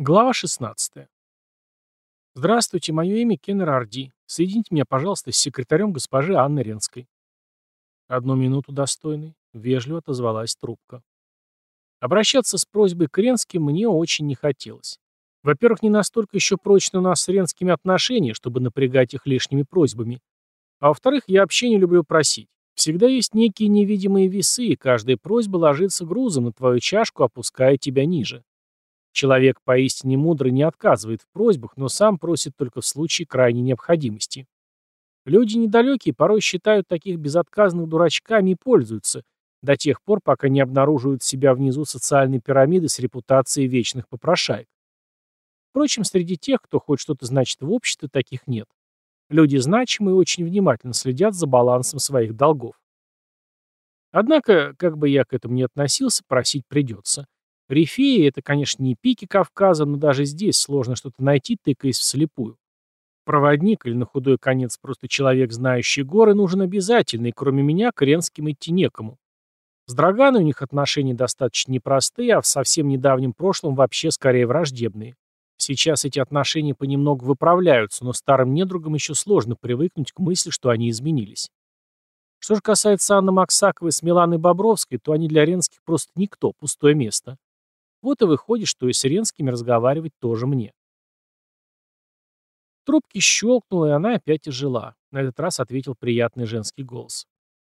Глава 16. Здравствуйте, мое имя Кеннер Арди. Соедините меня, пожалуйста, с секретарем госпожи Анны Ренской. Одну минуту, достойный. Вежливо отозвалась трубка. Обращаться с просьбой к Ренским мне очень не хотелось. Во-первых, не настолько еще прочны у нас с Ренскими отношения, чтобы напрягать их лишними просьбами. А во-вторых, я вообще не люблю просить. Всегда есть некие невидимые весы, и каждая просьба ложится грузом на твою чашку, опуская тебя ниже. Человек поистине мудрый не отказывает в просьбах, но сам просит только в случае крайней необходимости. Люди недалекие порой считают таких безотказных дурачками и пользуются, до тех пор, пока не обнаруживают себя внизу социальной пирамиды с репутацией вечных попрошаек. Впрочем, среди тех, кто хоть что-то значит в обществе, таких нет. Люди значимые очень внимательно следят за балансом своих долгов. Однако, как бы я к этому ни относился, просить придется. Рифеи — это, конечно, не пики Кавказа, но даже здесь сложно что-то найти, тыкаясь вслепую. Проводник или на худой конец просто человек, знающий горы, нужен обязательно, и кроме меня к Ренским идти некому. С Драганой у них отношения достаточно непростые, а в совсем недавнем прошлом вообще скорее враждебные. Сейчас эти отношения понемногу выправляются, но старым недругам еще сложно привыкнуть к мысли, что они изменились. Что же касается Анны Максаковой с Миланой Бобровской, то они для Ренских просто никто, пустое место. Вот и выходит, что и с Ренскими разговаривать тоже мне. Трубки щелкнула, и она опять ожила. На этот раз ответил приятный женский голос.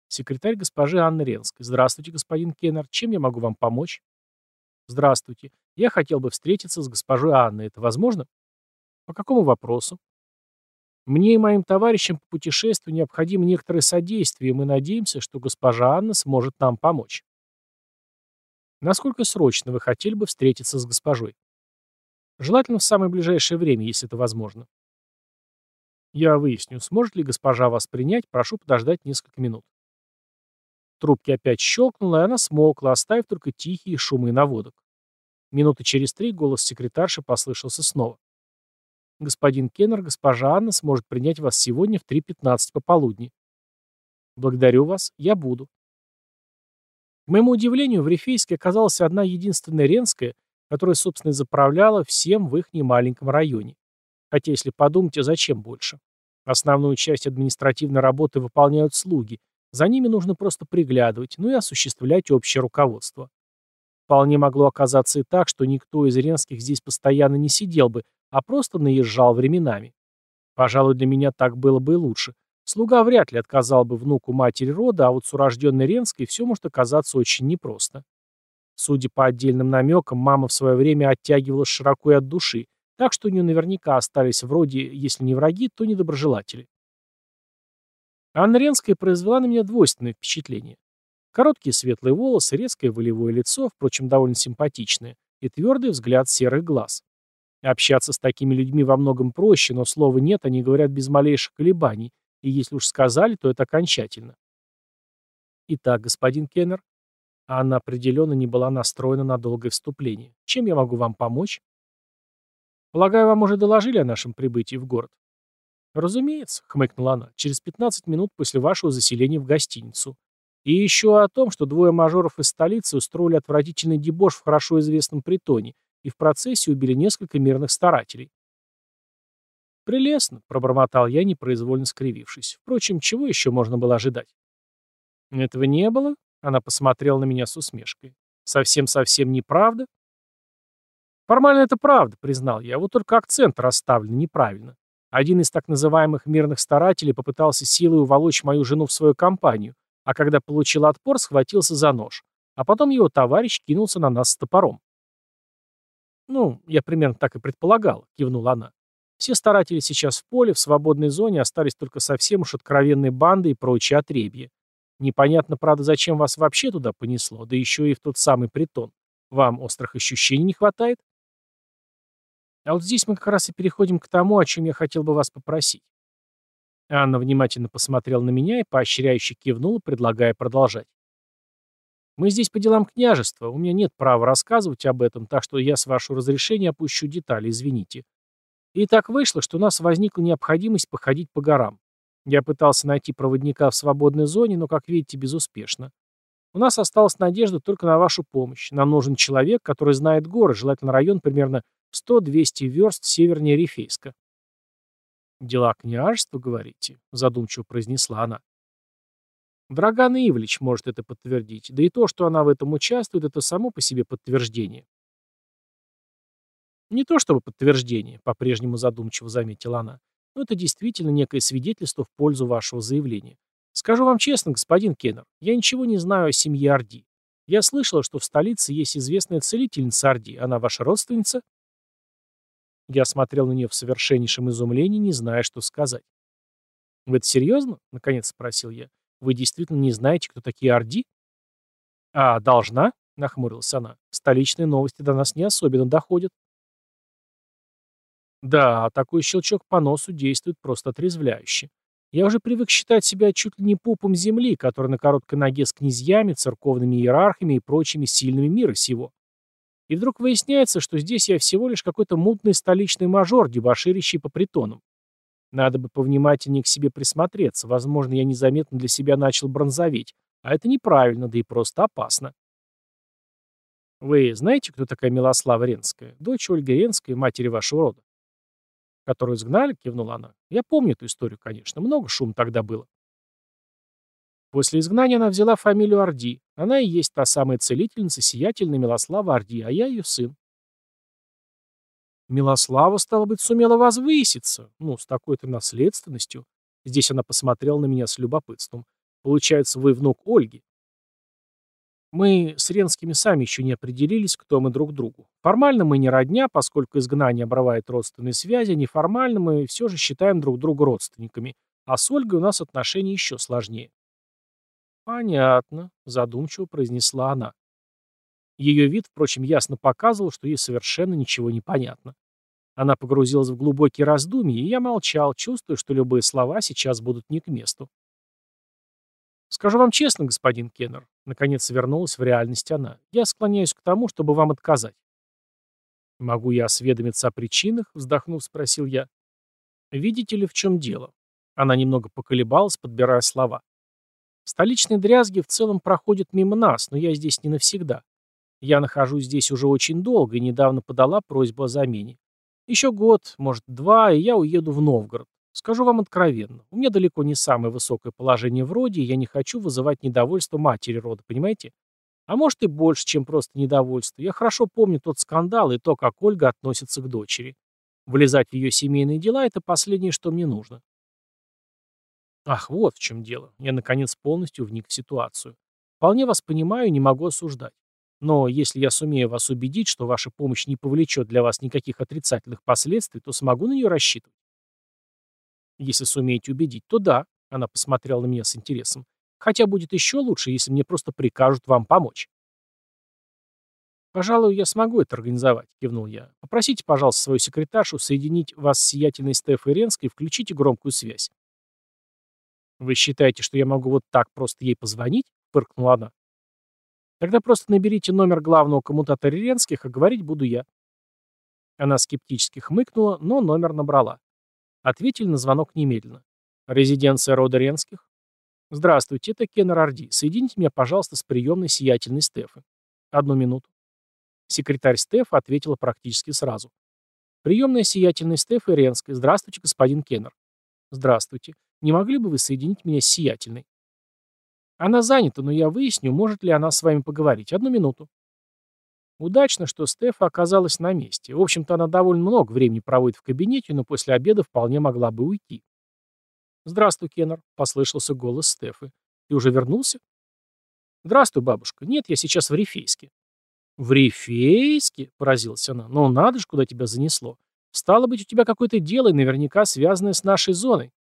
Секретарь госпожи Анны Ренской. Здравствуйте, господин Кеннер. Чем я могу вам помочь? Здравствуйте. Я хотел бы встретиться с госпожой Анной. Это возможно? По какому вопросу? Мне и моим товарищам по путешествию необходимо некоторое содействие, и мы надеемся, что госпожа Анна сможет нам помочь. Насколько срочно вы хотели бы встретиться с госпожой? Желательно в самое ближайшее время, если это возможно. Я выясню, сможет ли госпожа вас принять, прошу подождать несколько минут. Трубки опять щелкнула, и она смолкла, оставив только тихие шумы наводок. Минуты через три голос секретарши послышался снова. «Господин Кеннер, госпожа Анна сможет принять вас сегодня в 3.15 пополудни». «Благодарю вас, я буду», к моему удивлению, в Рифейске оказалась одна единственная Ренская, которая, собственно, и заправляла всем в их немаленьком районе. Хотя, если подумать, а зачем больше? Основную часть административной работы выполняют слуги. За ними нужно просто приглядывать, ну и осуществлять общее руководство. Вполне могло оказаться и так, что никто из ренских здесь постоянно не сидел бы, а просто наезжал временами. Пожалуй, для меня так было бы и лучше. Слуга вряд ли отказал бы внуку матери рода, а вот с урожденной Ренской все может оказаться очень непросто. Судя по отдельным намекам, мама в свое время оттягивалась широко и от души, так что у нее наверняка остались вроде, если не враги, то недоброжелатели. Анна Ренская произвела на меня двойственное впечатление. Короткие светлые волосы, резкое волевое лицо, впрочем, довольно симпатичное, и твердый взгляд серых глаз. Общаться с такими людьми во многом проще, но слова «нет» они говорят без малейших колебаний, и если уж сказали, то это окончательно. Итак, господин Кеннер, Анна определенно не была настроена на долгое вступление. Чем я могу вам помочь? Полагаю, вам уже доложили о нашем прибытии в город. Разумеется, хмыкнула она, через 15 минут после вашего заселения в гостиницу. И еще о том, что двое мажоров из столицы устроили отвратительный дебош в хорошо известном притоне и в процессе убили несколько мирных старателей. «Прелестно», — пробормотал я, непроизвольно скривившись. Впрочем, чего еще можно было ожидать? «Этого не было?» — она посмотрела на меня с усмешкой. «Совсем-совсем неправда?» «Формально это правда», — признал я, вот только акцент расставлен неправильно. Один из так называемых мирных старателей попытался силой уволочь мою жену в свою компанию, а когда получил отпор, схватился за нож. А потом его товарищ кинулся на нас с топором. «Ну, я примерно так и предполагал», — кивнула она. Все старатели сейчас в поле, в свободной зоне, остались только совсем уж откровенные банды и прочие отребья. Непонятно, правда, зачем вас вообще туда понесло, да еще и в тот самый притон. Вам острых ощущений не хватает? А вот здесь мы как раз и переходим к тому, о чем я хотел бы вас попросить. Анна внимательно посмотрела на меня и поощряюще кивнула, предлагая продолжать. Мы здесь по делам княжества, у меня нет права рассказывать об этом, так что я с вашего разрешения опущу детали, извините. И так вышло, что у нас возникла необходимость походить по горам. Я пытался найти проводника в свободной зоне, но, как видите, безуспешно. У нас осталась надежда только на вашу помощь. Нам нужен человек, который знает горы, желательно район примерно 100-200 верст севернее Рифейска. «Дела княжества, говорите?» — задумчиво произнесла она. Драган Ивлевич может это подтвердить, да и то, что она в этом участвует, это само по себе подтверждение. Не то чтобы подтверждение, по-прежнему задумчиво заметила она, но это действительно некое свидетельство в пользу вашего заявления. Скажу вам честно, господин Кеннер, я ничего не знаю о семье Орди. Я слышала, что в столице есть известная целительница Орди. Она ваша родственница? Я смотрел на нее в совершеннейшем изумлении, не зная, что сказать. «Вы это серьезно?» — наконец спросил я. «Вы действительно не знаете, кто такие Орди?» «А, должна?» — нахмурилась она. «Столичные новости до нас не особенно доходят». Да, такой щелчок по носу действует просто отрезвляюще. Я уже привык считать себя чуть ли не пупом земли, который на короткой ноге с князьями, церковными иерархами и прочими сильными мира сего. И вдруг выясняется, что здесь я всего лишь какой-то мутный столичный мажор, дебоширящий по притонам. Надо бы повнимательнее к себе присмотреться. Возможно, я незаметно для себя начал бронзоветь. А это неправильно, да и просто опасно. Вы знаете, кто такая Милослава Ренская? Дочь Ольги Ренской, матери вашего рода? Которую изгнали?» — кивнула она. «Я помню эту историю, конечно. Много шум тогда было». После изгнания она взяла фамилию Орди. Она и есть та самая целительница, сиятельная Милослава Орди, а я ее сын. Милослава, стало быть, сумела возвыситься. Ну, с такой-то наследственностью. Здесь она посмотрела на меня с любопытством. Получается, вы внук Ольги. Мы с Ренскими сами еще не определились, кто мы друг другу. Формально мы не родня, поскольку изгнание обрывает родственные связи, неформально мы все же считаем друг друга родственниками, а с Ольгой у нас отношения еще сложнее. «Понятно», — задумчиво произнесла она. Ее вид, впрочем, ясно показывал, что ей совершенно ничего не понятно. Она погрузилась в глубокие раздумья, и я молчал, чувствуя, что любые слова сейчас будут не к месту. Скажу вам честно, господин Кеннер, наконец вернулась в реальность она, я склоняюсь к тому, чтобы вам отказать. Могу я осведомиться о причинах? Вздохнув, спросил я. Видите ли, в чем дело? Она немного поколебалась, подбирая слова. Столичные дрязги в целом проходят мимо нас, но я здесь не навсегда. Я нахожусь здесь уже очень долго и недавно подала просьбу о замене. Еще год, может, два, и я уеду в Новгород. Скажу вам откровенно, у меня далеко не самое высокое положение в роде, и я не хочу вызывать недовольство матери рода, понимаете? А может и больше, чем просто недовольство. Я хорошо помню тот скандал и то, как Ольга относится к дочери. Влезать в ее семейные дела – это последнее, что мне нужно. Ах, вот в чем дело. Я, наконец, полностью вник в ситуацию. Вполне вас понимаю не могу осуждать. Но если я сумею вас убедить, что ваша помощь не повлечет для вас никаких отрицательных последствий, то смогу на нее рассчитывать. Если сумеете убедить, то да, она посмотрела на меня с интересом. Хотя будет еще лучше, если мне просто прикажут вам помочь. «Пожалуй, я смогу это организовать», — кивнул я. «Попросите, пожалуйста, свою секретаршу соединить вас с сиятельной Стефой Ренской и включите громкую связь». «Вы считаете, что я могу вот так просто ей позвонить?» — фыркнула она. «Тогда просто наберите номер главного коммутатора Ренских, а говорить буду я». Она скептически хмыкнула, но номер набрала. Ответили на звонок немедленно. «Резиденция рода Ренских?» «Здравствуйте, это Кеннер Орди. Соедините меня, пожалуйста, с приемной сиятельной Стефы». «Одну минуту». Секретарь Стефа ответила практически сразу. «Приемная сиятельной Стефы Ренской. Здравствуйте, господин Кеннер». «Здравствуйте. Не могли бы вы соединить меня с сиятельной?» «Она занята, но я выясню, может ли она с вами поговорить. Одну минуту». Удачно, что Стефа оказалась на месте. В общем-то, она довольно много времени проводит в кабинете, но после обеда вполне могла бы уйти. «Здравствуй, Кеннер», — послышался голос Стефы. «Ты уже вернулся?» «Здравствуй, бабушка. Нет, я сейчас в Рифейске». «В Рифейске?» — поразилась она. «Ну, надо же, куда тебя занесло. Стало быть, у тебя какое-то дело, наверняка связанное с нашей зоной».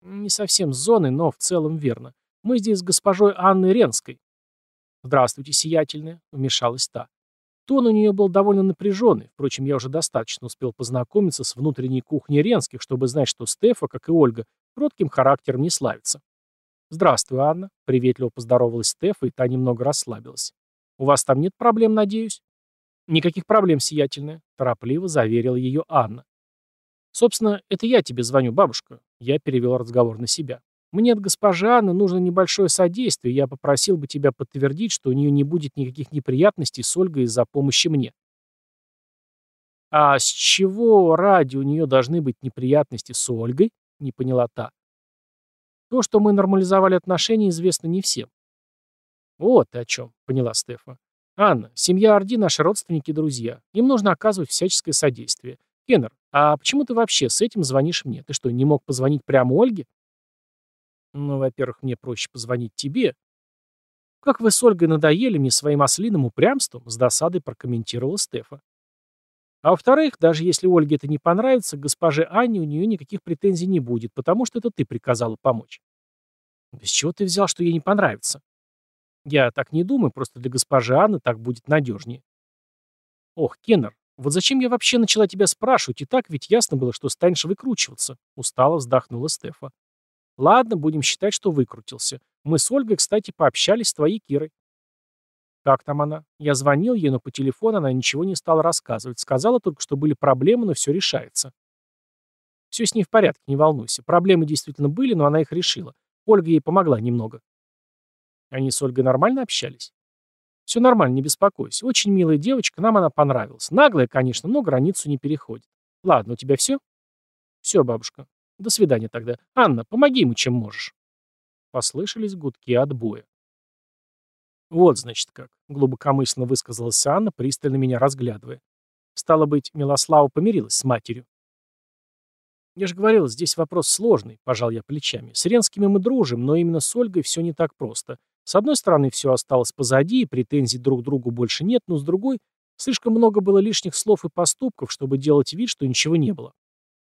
«Не совсем с зоной, но в целом верно. Мы здесь с госпожой Анной Ренской». «Здравствуйте, сиятельная», — вмешалась та. Тон у нее был довольно напряженный, впрочем, я уже достаточно успел познакомиться с внутренней кухней Ренских, чтобы знать, что Стефа, как и Ольга, кротким характером не славится. «Здравствуй, Анна», — приветливо поздоровалась Стефа, и та немного расслабилась. «У вас там нет проблем, надеюсь?» «Никаких проблем, сиятельная», — торопливо заверила ее Анна. «Собственно, это я тебе звоню, бабушка», — я перевел разговор на себя. Мне от госпожи Анны нужно небольшое содействие, я попросил бы тебя подтвердить, что у нее не будет никаких неприятностей с Ольгой из-за помощи мне. «А с чего ради у нее должны быть неприятности с Ольгой?» — не поняла та. «То, что мы нормализовали отношения, известно не всем». «Вот ты о чем», — поняла Стефа. «Анна, семья Орди — наши родственники и друзья. Им нужно оказывать всяческое содействие. Кеннер, а почему ты вообще с этим звонишь мне? Ты что, не мог позвонить прямо Ольге?» «Ну, во-первых, мне проще позвонить тебе». «Как вы с Ольгой надоели мне своим ослиным упрямством», — с досадой прокомментировала Стефа. А во-вторых, даже если Ольге это не понравится, госпоже Анне у нее никаких претензий не будет, потому что это ты приказала помочь. Без чего ты взял, что ей не понравится? Я так не думаю, просто для госпожи Анны так будет надежнее. Ох, Кеннер, вот зачем я вообще начала тебя спрашивать, и так ведь ясно было, что станешь выкручиваться. Устало вздохнула Стефа. Ладно, будем считать, что выкрутился. Мы с Ольгой, кстати, пообщались с твоей Кирой. «Как там она?» Я звонил ей, но по телефону она ничего не стала рассказывать. Сказала только, что были проблемы, но все решается. Все с ней в порядке, не волнуйся. Проблемы действительно были, но она их решила. Ольга ей помогла немного. Они с Ольгой нормально общались? Все нормально, не беспокойся. Очень милая девочка, нам она понравилась. Наглая, конечно, но границу не переходит. Ладно, у тебя все? Все, бабушка. До свидания тогда. Анна, помоги ему, чем можешь. Послышались гудки отбоя. «Вот, значит, как», — глубокомысленно высказалась Анна, пристально меня разглядывая. «Стало быть, Милослава помирилась с матерью». «Я же говорил, здесь вопрос сложный», — пожал я плечами. «С Ренскими мы дружим, но именно с Ольгой все не так просто. С одной стороны, все осталось позади, и претензий друг к другу больше нет, но с другой, слишком много было лишних слов и поступков, чтобы делать вид, что ничего не было.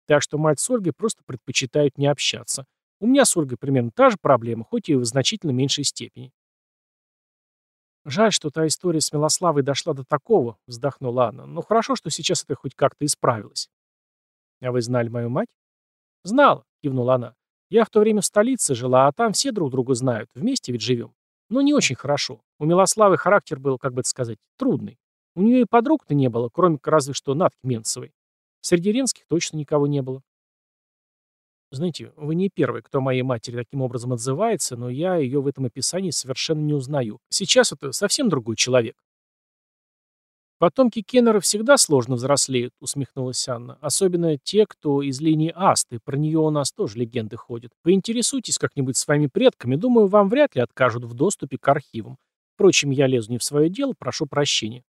Так что мать с Ольгой просто предпочитают не общаться. У меня с Ольгой примерно та же проблема, хоть и в значительно меньшей степени. «Жаль, что та история с Милославой дошла до такого», — вздохнула Анна. «Но хорошо, что сейчас это хоть как-то исправилось». «А вы знали мою мать?» «Знала», — кивнула она. «Я в то время в столице жила, а там все друг друга знают. Вместе ведь живем. Но не очень хорошо. У Милославы характер был, как бы это сказать, трудный. У нее и подруг-то не было, кроме разве что Натки Менцевой. Среди ренских точно никого не было. Знаете, вы не первый, кто моей матери таким образом отзывается, но я ее в этом описании совершенно не узнаю. Сейчас это совсем другой человек. «Потомки Кеннера всегда сложно взрослеют», — усмехнулась Анна. «Особенно те, кто из линии Асты. Про нее у нас тоже легенды ходят. Поинтересуйтесь как-нибудь своими предками. Думаю, вам вряд ли откажут в доступе к архивам. Впрочем, я лезу не в свое дело, прошу прощения».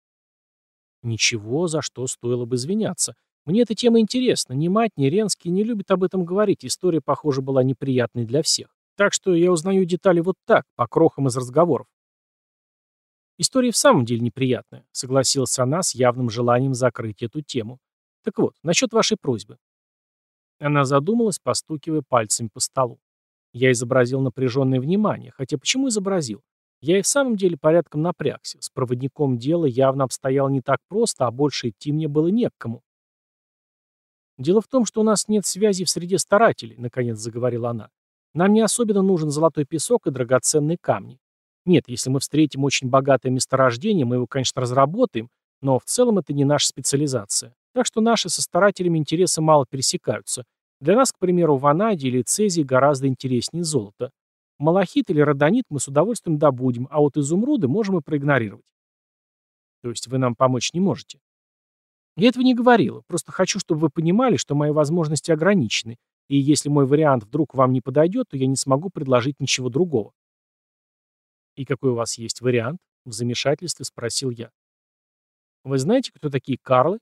Ничего, за что стоило бы извиняться. Мне эта тема интересна. Ни мать, ни Ренский не любят об этом говорить. История, похоже, была неприятной для всех. Так что я узнаю детали вот так, по крохам из разговоров. История в самом деле неприятная, согласилась она с явным желанием закрыть эту тему. Так вот, насчет вашей просьбы. Она задумалась, постукивая пальцами по столу. Я изобразил напряженное внимание, хотя почему изобразил? Я и в самом деле порядком напрягся. С проводником дела явно обстояло не так просто, а больше идти мне было не к кому. «Дело в том, что у нас нет связи в среде старателей», — наконец заговорила она. «Нам не особенно нужен золотой песок и драгоценные камни. Нет, если мы встретим очень богатое месторождение, мы его, конечно, разработаем, но в целом это не наша специализация. Так что наши со старателями интересы мало пересекаются. Для нас, к примеру, ванадий или цезий гораздо интереснее золота. Малахит или родонит мы с удовольствием добудем, а вот изумруды можем и проигнорировать. То есть вы нам помочь не можете? Я этого не говорила, просто хочу, чтобы вы понимали, что мои возможности ограничены, и если мой вариант вдруг вам не подойдет, то я не смогу предложить ничего другого. «И какой у вас есть вариант?» — в замешательстве спросил я. «Вы знаете, кто такие Карлы?»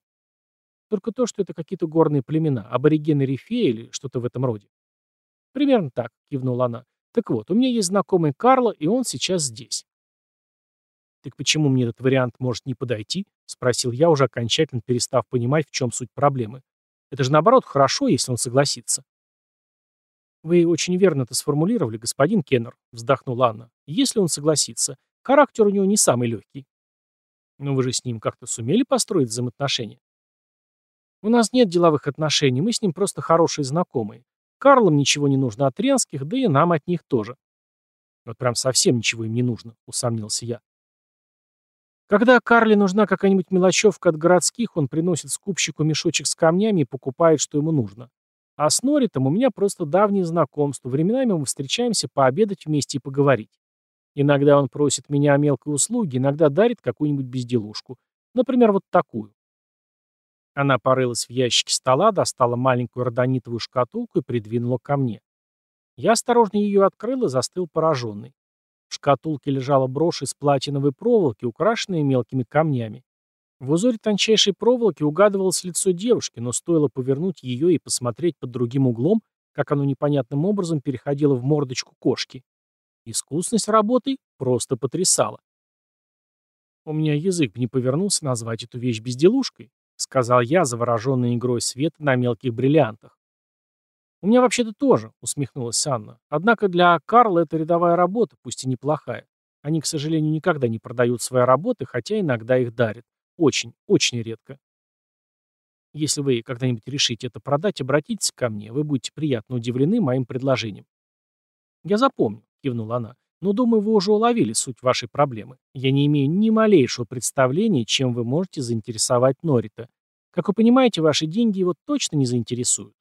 «Только то, что это какие-то горные племена, аборигены Рифея или что-то в этом роде». «Примерно так», — кивнула она. «Так вот, у меня есть знакомый Карло, и он сейчас здесь. «Так почему мне этот вариант может не подойти?» — спросил я, уже окончательно перестав понимать, в чем суть проблемы. «Это же наоборот хорошо, если он согласится». «Вы очень верно это сформулировали, господин Кеннер», — вздохнула Анна. «Если он согласится. Характер у него не самый легкий». «Но вы же с ним как-то сумели построить взаимоотношения?» «У нас нет деловых отношений, мы с ним просто хорошие знакомые. Карлам ничего не нужно от Ренских, да и нам от них тоже». «Вот прям совсем ничего им не нужно», — усомнился я. Когда Карли нужна какая-нибудь мелочевка от городских, он приносит скупщику мешочек с камнями и покупает, что ему нужно. А с Норитом у меня просто давние знакомства. Временами мы встречаемся пообедать вместе и поговорить. Иногда он просит меня о мелкой услуге, иногда дарит какую-нибудь безделушку. Например, вот такую. Она порылась в ящике стола, достала маленькую родонитовую шкатулку и придвинула ко мне. Я осторожно ее открыл и застыл пораженный. В шкатулке лежала брошь из платиновой проволоки, украшенная мелкими камнями. В узоре тончайшей проволоки угадывалось лицо девушки, но стоило повернуть ее и посмотреть под другим углом, как оно непонятным образом переходило в мордочку кошки. Искусность работы просто потрясала. У меня язык не повернулся назвать эту вещь безделушкой, сказал я, завороженный игрой света на мелких бриллиантах. «У меня вообще-то тоже», — усмехнулась Анна. «Однако для Карла это рядовая работа, пусть и неплохая. Они, к сожалению, никогда не продают свои работы, хотя иногда их дарят. Очень, очень редко. Если вы когда-нибудь решите это продать, обратитесь ко мне, вы будете приятно удивлены моим предложением». «Я запомню», — кивнула она. «Но, думаю, вы уже уловили суть вашей проблемы. Я не имею ни малейшего представления, чем вы можете заинтересовать Норита. Как вы понимаете, ваши деньги его точно не заинтересуют.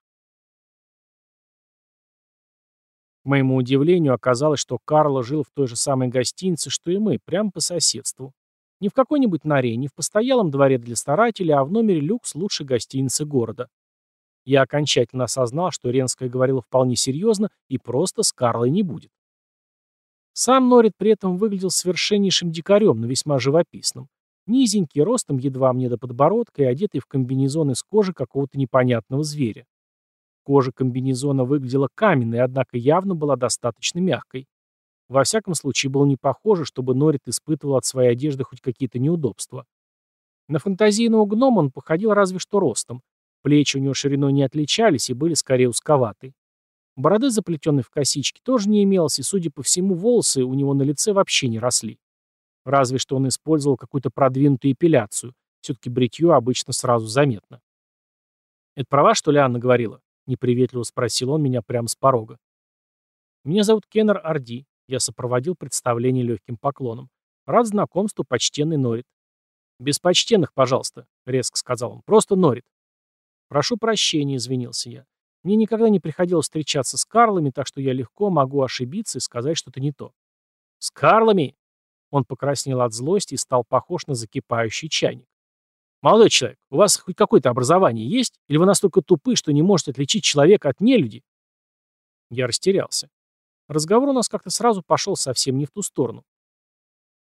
К моему удивлению, оказалось, что Карло жил в той же самой гостинице, что и мы, прямо по соседству. Не в какой-нибудь норе, не в постоялом дворе для старателей, а в номере люкс лучшей гостиницы города. Я окончательно осознал, что Ренская говорила вполне серьезно и просто с Карлой не будет. Сам Норит при этом выглядел совершеннейшим дикарем, но весьма живописным. Низенький, ростом едва мне до подбородка и одетый в комбинезон из кожи какого-то непонятного зверя. Кожа комбинезона выглядела каменной, однако явно была достаточно мягкой. Во всяком случае, было не похоже, чтобы Норит испытывал от своей одежды хоть какие-то неудобства. На фантазийного гнома он походил разве что ростом. Плечи у него шириной не отличались и были скорее узковаты. Бороды, заплетенной в косички, тоже не имелось, и, судя по всему, волосы у него на лице вообще не росли. Разве что он использовал какую-то продвинутую эпиляцию. Все-таки бритье обычно сразу заметно. «Это права, что ли, Анна говорила?» — неприветливо спросил он меня прямо с порога. «Меня зовут Кеннер Арди», — я сопроводил представление легким поклоном. «Рад знакомству, почтенный Норит». «Без почтенных, пожалуйста», — резко сказал он. «Просто Норит». «Прошу прощения», — извинился я. «Мне никогда не приходилось встречаться с Карлами, так что я легко могу ошибиться и сказать что-то не то». «С Карлами?» Он покраснел от злости и стал похож на закипающий чайник. «Молодой человек, у вас хоть какое-то образование есть? Или вы настолько тупы, что не можете отличить человека от нелюди?» Я растерялся. Разговор у нас как-то сразу пошел совсем не в ту сторону.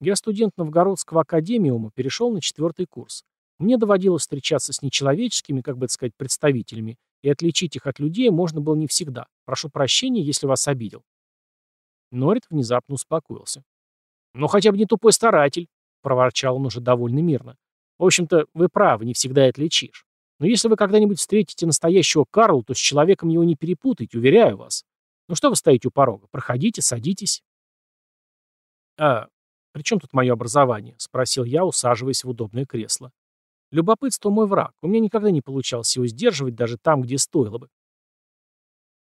Я студент Новгородского академиума, перешел на четвертый курс. Мне доводилось встречаться с нечеловеческими, как бы это сказать, представителями, и отличить их от людей можно было не всегда. Прошу прощения, если вас обидел. Норит внезапно успокоился. «Ну, хотя бы не тупой старатель», — проворчал он уже довольно мирно. В общем-то, вы правы, не всегда отличишь. Но если вы когда-нибудь встретите настоящего Карла, то с человеком его не перепутайте, уверяю вас. Ну что вы стоите у порога? Проходите, садитесь. А при чем тут мое образование? Спросил я, усаживаясь в удобное кресло. Любопытство мой враг. У меня никогда не получалось его сдерживать даже там, где стоило бы.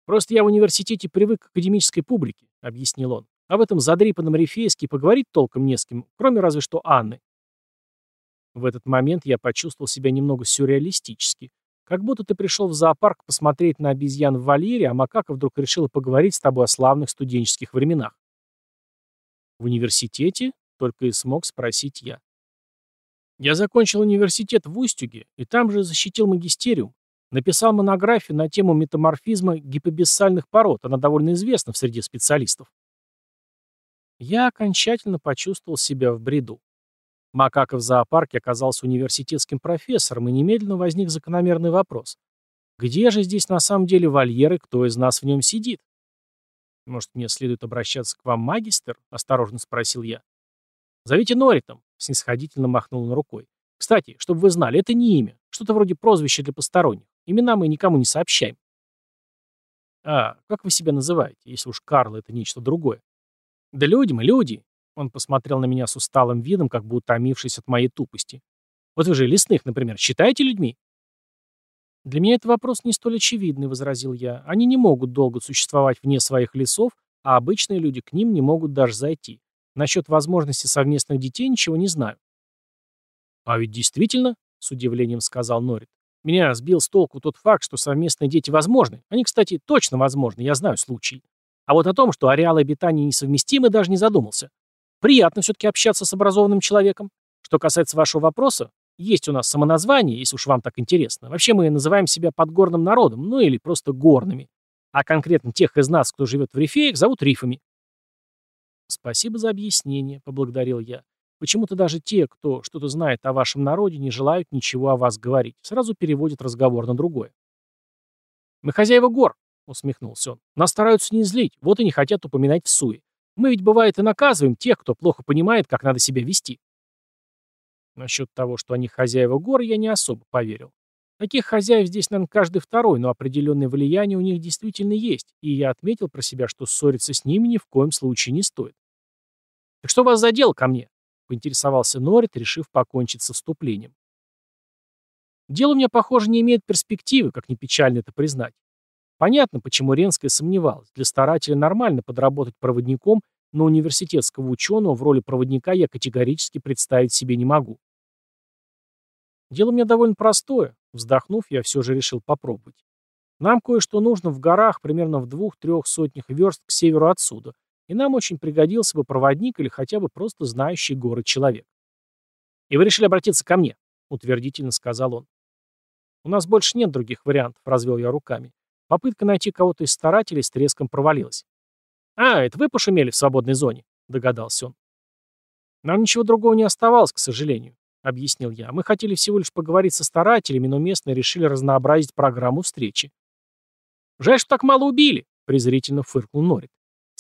Просто я в университете привык к академической публике, объяснил он. А в этом задрипанном рифейске поговорить толком не с кем, кроме разве что Анны. В этот момент я почувствовал себя немного сюрреалистически. Как будто ты пришел в зоопарк посмотреть на обезьян в вольере, а макака вдруг решила поговорить с тобой о славных студенческих временах. В университете? Только и смог спросить я. Я закончил университет в Устюге, и там же защитил магистериум. Написал монографию на тему метаморфизма гипобессальных пород, она довольно известна в среде специалистов. Я окончательно почувствовал себя в бреду. Макака в зоопарке оказался университетским профессором, и немедленно возник закономерный вопрос. Где же здесь на самом деле вольер и кто из нас в нем сидит? «Может, мне следует обращаться к вам, магистр?» — осторожно спросил я. «Зовите Норитом», — снисходительно махнул он рукой. «Кстати, чтобы вы знали, это не имя. Что-то вроде прозвища для посторонних. Имена мы никому не сообщаем». «А, как вы себя называете, если уж Карл — это нечто другое?» «Да люди мы, люди. Он посмотрел на меня с усталым видом, как бы утомившись от моей тупости. «Вот вы же лесных, например, считаете людьми?» «Для меня это вопрос не столь очевидный», — возразил я. «Они не могут долго существовать вне своих лесов, а обычные люди к ним не могут даже зайти. Насчет возможности совместных детей ничего не знаю». «А ведь действительно», — с удивлением сказал Норит, «меня сбил с толку тот факт, что совместные дети возможны. Они, кстати, точно возможны, я знаю случай. А вот о том, что ареалы обитания несовместимы, даже не задумался. Приятно все-таки общаться с образованным человеком. Что касается вашего вопроса, Есть у нас самоназвание, если уж вам так интересно. Вообще мы называем себя подгорным народом, ну или просто горными. А конкретно тех из нас, кто живет в рифеях, зовут рифами. Спасибо за объяснение, поблагодарил я. Почему-то даже те, кто что-то знает о вашем народе, не желают ничего о вас говорить. Сразу переводят разговор на другое. «Мы хозяева гор», — усмехнулся он. «Нас стараются не злить, вот и не хотят упоминать в суе. Мы ведь, бывает, и наказываем тех, кто плохо понимает, как надо себя вести». Насчет того, что они хозяева гор, я не особо поверил. Таких хозяев здесь, наверное, каждый второй, но определенное влияние у них действительно есть, и я отметил про себя, что ссориться с ними ни в коем случае не стоит. «Так что вас задел ко мне?» поинтересовался Норит, решив покончить со вступлением. Дело у меня, похоже, не имеет перспективы, как ни печально это признать. Понятно, почему Ренская сомневалась. Для старателя нормально подработать проводником, но университетского ученого в роли проводника я категорически представить себе не могу. Дело у меня довольно простое. Вздохнув, я все же решил попробовать. Нам кое-что нужно в горах, примерно в двух-трех сотнях верст к северу отсюда, и нам очень пригодился бы проводник или хотя бы просто знающий город человек. «И вы решили обратиться ко мне», — утвердительно сказал он. «У нас больше нет других вариантов», — развел я руками. Попытка найти кого-то из старателей с треском провалилась. «А, это вы пошумели в свободной зоне», — догадался он. «Нам ничего другого не оставалось, к сожалению», — объяснил я. «Мы хотели всего лишь поговорить со старателями, но местные решили разнообразить программу встречи». «Жаль, что так мало убили», — презрительно фыркнул Норит.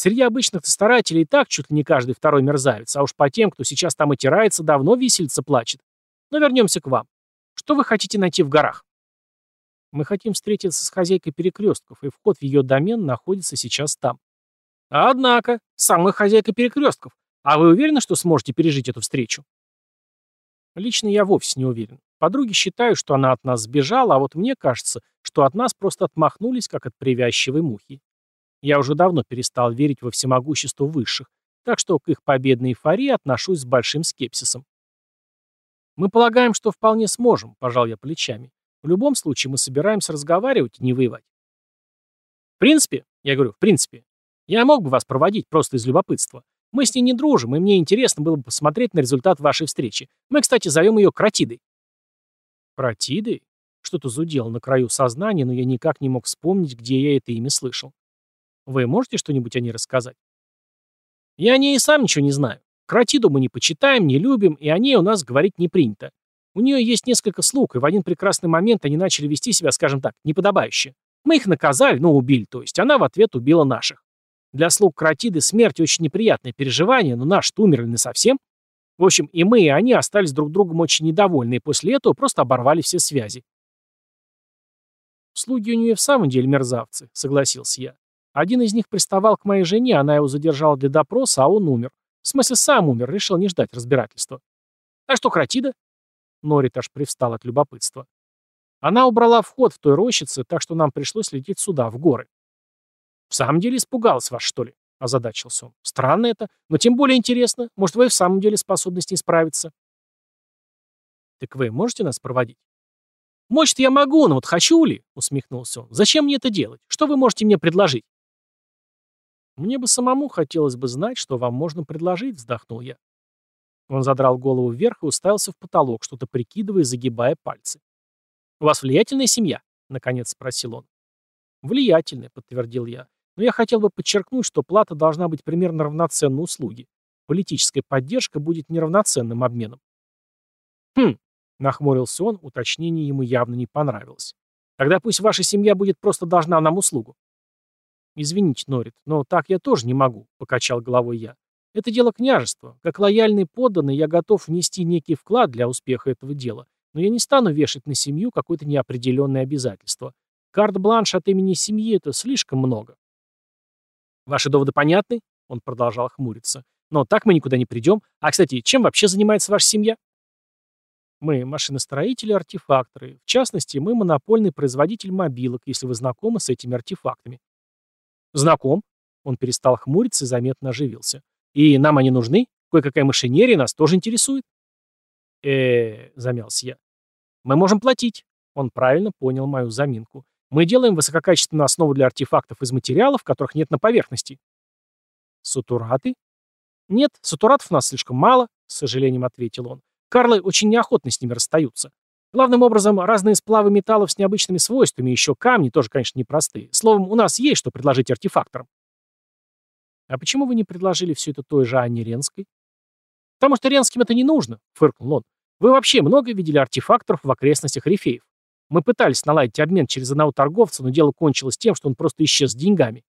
Среди обычных старателей и так чуть ли не каждый второй мерзавец, а уж по тем, кто сейчас там отирается, давно висельца плачет. Но вернемся к вам. Что вы хотите найти в горах? Мы хотим встретиться с хозяйкой перекрестков, и вход в ее домен находится сейчас там. Однако, самая хозяйка перекрестков. А вы уверены, что сможете пережить эту встречу? Лично я вовсе не уверен. Подруги считают, что она от нас сбежала, а вот мне кажется, что от нас просто отмахнулись, как от привязчивой мухи. Я уже давно перестал верить во всемогущество высших, так что к их победной эйфории отношусь с большим скепсисом. Мы полагаем, что вполне сможем, пожал я плечами. В любом случае мы собираемся разговаривать, не воевать. В принципе, я говорю, в принципе, я мог бы вас проводить просто из любопытства. Мы с ней не дружим, и мне интересно было бы посмотреть на результат вашей встречи. Мы, кстати, зовем ее Кратидой. Кратидой? Что-то зудело на краю сознания, но я никак не мог вспомнить, где я это имя слышал. Вы можете что-нибудь о ней рассказать? Я о ней и сам ничего не знаю. Кратиду мы не почитаем, не любим, и о ней у нас говорить не принято. У нее есть несколько слуг, и в один прекрасный момент они начали вести себя, скажем так, неподобающе. Мы их наказали, ну, убили, то есть. Она в ответ убила наших. Для слуг Кратиды смерть очень неприятное переживание, но наши-то умерли совсем. В общем, и мы, и они остались друг другом очень недовольны, и после этого просто оборвали все связи. Слуги у нее в самом деле мерзавцы, согласился я. Один из них приставал к моей жене, она его задержала для допроса, а он умер. В смысле, сам умер, решил не ждать разбирательства. А что Кратида? Норит аж привстал от любопытства. Она убрала вход в той рощице, так что нам пришлось лететь сюда, в горы. В самом деле испугалась вас, что ли? Озадачился он. Странно это, но тем более интересно. Может, вы в самом деле способны с ней справиться? Так вы можете нас проводить? Мочь-то я могу, но вот хочу ли? Усмехнулся он. Зачем мне это делать? Что вы можете мне предложить? «Мне бы самому хотелось бы знать, что вам можно предложить», — вздохнул я. Он задрал голову вверх и уставился в потолок, что-то прикидывая, загибая пальцы. «У вас влиятельная семья?» — наконец спросил он. «Влиятельная», — подтвердил я. «Но я хотел бы подчеркнуть, что плата должна быть примерно равноценна услуге. Политическая поддержка будет неравноценным обменом». «Хм», — нахмурился он, уточнение ему явно не понравилось. «Тогда пусть ваша семья будет просто должна нам услугу». «Извините, Норит, но так я тоже не могу», — покачал головой я. «Это дело княжества. Как лояльный подданный я готов внести некий вклад для успеха этого дела, но я не стану вешать на семью какое-то неопределенное обязательство. Карт-бланш от имени семьи — это слишком много». «Ваши доводы понятны?» — он продолжал хмуриться. «Но так мы никуда не придем. А, кстати, чем вообще занимается ваша семья?» Мы машиностроители, артефакторы. В частности, мы монопольный производитель мобилок, если вы знакомы с этими артефактами. «Знаком». Он перестал хмуриться и заметно оживился. «И нам они нужны? Кое-какая машинерия нас тоже интересует?» э замялся я. «Мы можем платить». Он правильно понял мою заминку. «Мы делаем высококачественную основу для артефактов из материалов, которых нет на поверхности». «Сатураты?» «Нет, сатуратов у нас слишком мало», — с сожалением ответил он. Карлы очень неохотно с ними расстаются. Главным образом, разные сплавы металлов с необычными свойствами, еще камни, тоже, конечно, непростые. Словом, у нас есть что предложить артефакторам. А почему вы не предложили все это той же Анне Ренской? Потому что Ренским это не нужно, фыркнул он. Вы вообще много видели артефакторов в окрестностях Рифеев? Мы пытались наладить обмен через одного торговца, но дело кончилось тем, что он просто исчез с деньгами.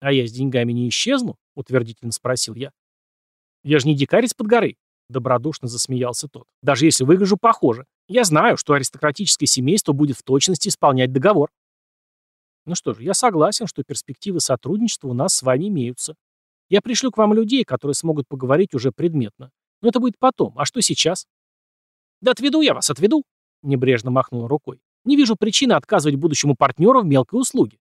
«А я с деньгами не исчезну?» — утвердительно спросил я. «Я же не дикарь из-под горы», — добродушно засмеялся тот. «Даже если выгляжу похоже. Я знаю, что аристократическое семейство будет в точности исполнять договор». «Ну что же, я согласен, что перспективы сотрудничества у нас с вами имеются. Я пришлю к вам людей, которые смогут поговорить уже предметно. Но это будет потом. А что сейчас?» «Да отведу я вас, отведу», — небрежно махнул рукой. «Не вижу причины отказывать будущему партнеру в мелкой услуге».